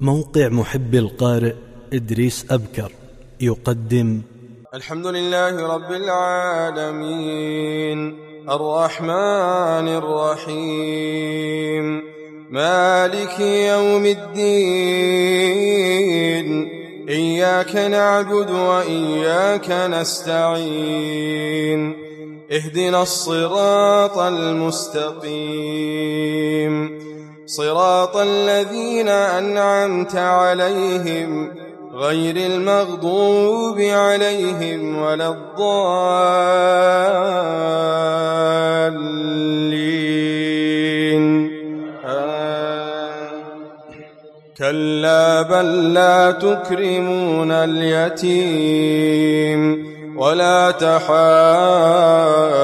موقع محب القارئ إدريس أبكر يقدم. الحمد لله رب العالمين. الرحمن الرحيم. مالك يوم الدين. إياك نعبد وإياك نستعين. اهدنا الصراط المستقيم. صراط الذين أنعمت عليهم غير المغضوب عليهم ولا الضالين. كلا بل لا تكرمون اليتيم ولا تحاضون